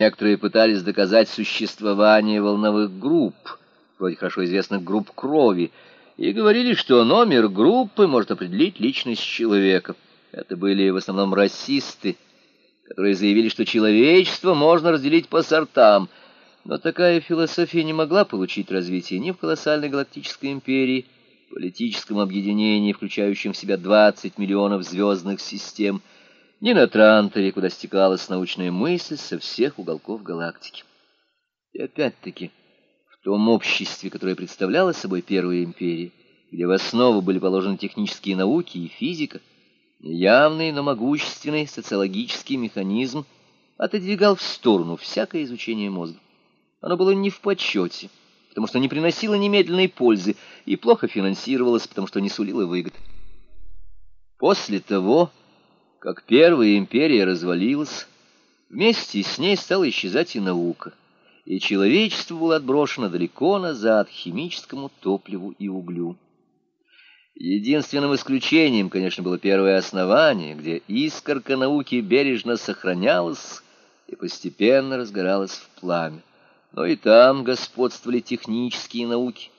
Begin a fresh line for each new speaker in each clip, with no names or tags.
Некоторые пытались доказать существование волновых групп, вроде хорошо известных групп крови, и говорили, что номер группы может определить личность человека. Это были в основном расисты, которые заявили, что человечество можно разделить по сортам, но такая философия не могла получить развитие ни в колоссальной галактической империи, политическом объединении, включающем в себя 20 миллионов звездных систем, ни на Транторе, куда стекалась научная мысль со всех уголков галактики. И опять-таки, в том обществе, которое представляло собой Первая империя, где в основу были положены технические науки и физика, явный, но могущественный социологический механизм отодвигал в сторону всякое изучение мозга. Оно было не в почете, потому что не приносило немедленной пользы и плохо финансировалось, потому что не сулило выгод. После того, как Первая империя развалилась, вместе с ней стала исчезать и наука, и человечество было отброшено далеко назад к химическому топливу и углю. Единственным исключением, конечно, было первое основание, где искорка науки бережно сохранялась и постепенно разгоралась в пламя. Но и там господствовали технические науки,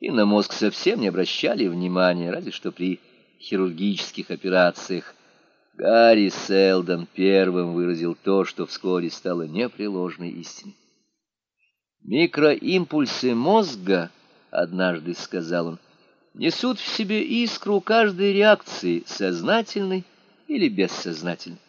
и на мозг совсем не обращали внимания, разве что при хирургических операциях, Гарри Селдон первым выразил то, что вскоре стало непреложной истиной. «Микроимпульсы мозга, — однажды сказал он, — несут в себе искру каждой реакции, сознательной или бессознательной.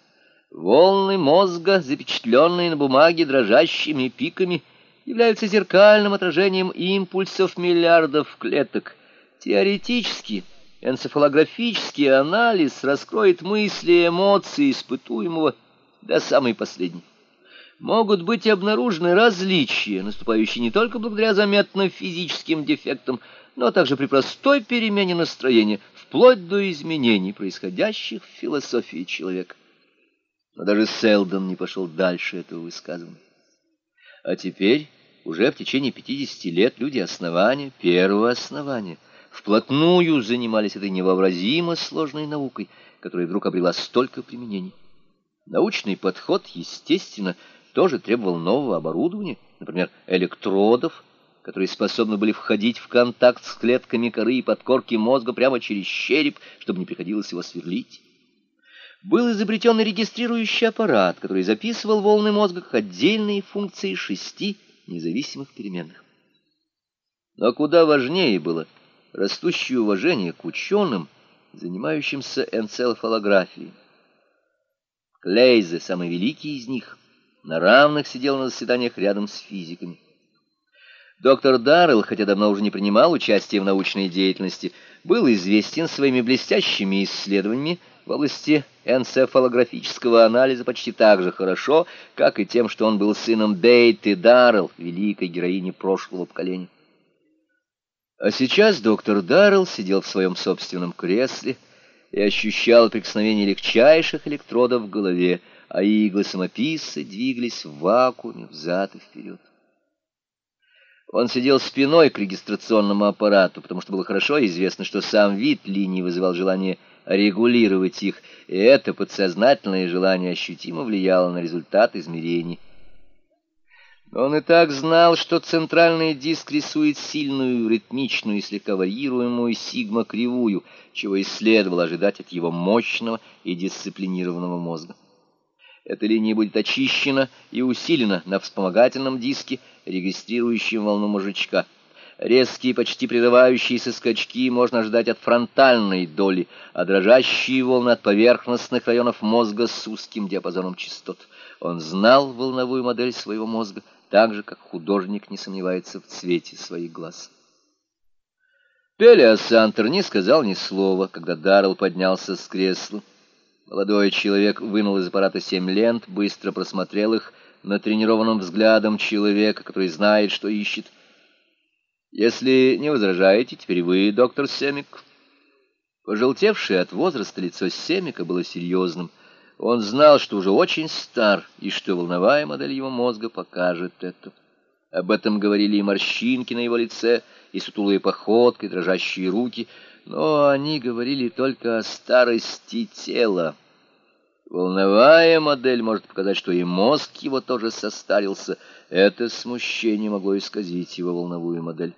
Волны мозга, запечатленные на бумаге дрожащими пиками, являются зеркальным отражением импульсов миллиардов клеток. Теоретически — Энцефалографический анализ раскроет мысли и эмоции испытуемого до самой последней. Могут быть обнаружены различия, наступающие не только благодаря заметным физическим дефектам, но также при простой перемене настроения, вплоть до изменений, происходящих в философии человека. Но даже Селдон не пошел дальше этого высказывания. А теперь, уже в течение 50 лет, люди основания, первого основания — вплотную занимались этой невообразимо сложной наукой, которая вдруг обрела столько применений. Научный подход, естественно, тоже требовал нового оборудования, например, электродов, которые способны были входить в контакт с клетками коры и подкорки мозга прямо через череп, чтобы не приходилось его сверлить. Был изобретен регистрирующий аппарат, который записывал волны мозга как отдельные функции шести независимых переменных. Но куда важнее было – растущее уважение к ученым, занимающимся энцефалографией. Клейзе, самый великий из них, на равных сидел на заседаниях рядом с физиками. Доктор Даррелл, хотя давно уже не принимал участия в научной деятельности, был известен своими блестящими исследованиями в области энцефалографического анализа почти так же хорошо, как и тем, что он был сыном Бейты Даррелл, великой героини прошлого поколения. А сейчас доктор Даррелл сидел в своем собственном кресле и ощущал прикосновение легчайших электродов в голове, а иглы самописца двигались в вакууме взад и вперед. Он сидел спиной к регистрационному аппарату, потому что было хорошо известно, что сам вид линий вызывал желание регулировать их, и это подсознательное желание ощутимо влияло на результат измерений. Он и так знал, что центральный диск рисует сильную, ритмичную и слегка варьируемую сигма-кривую, чего и следовало ожидать от его мощного и дисциплинированного мозга. Эта линия будет очищена и усилена на вспомогательном диске, регистрирующем волну мозжечка. Резкие, почти прерывающиеся скачки можно ожидать от фронтальной доли, а дрожащие волны от поверхностных районов мозга с узким диапазоном частот. Он знал волновую модель своего мозга, так же, как художник не сомневается в цвете своих глаз. Пелиас Сантер не сказал ни слова, когда Даррелл поднялся с кресла. Молодой человек вынул из аппарата семь лент, быстро просмотрел их натренированным взглядом человека, который знает, что ищет. «Если не возражаете, теперь вы, доктор Семик». Пожелтевшее от возраста лицо Семика было серьезным. Он знал, что уже очень стар, и что волновая модель его мозга покажет это. Об этом говорили и морщинки на его лице, и сутулые походки, и дрожащие руки, но они говорили только о старости тела. Волновая модель может показать, что и мозг его тоже состарился. Это смущение могло исказить его волновую модель.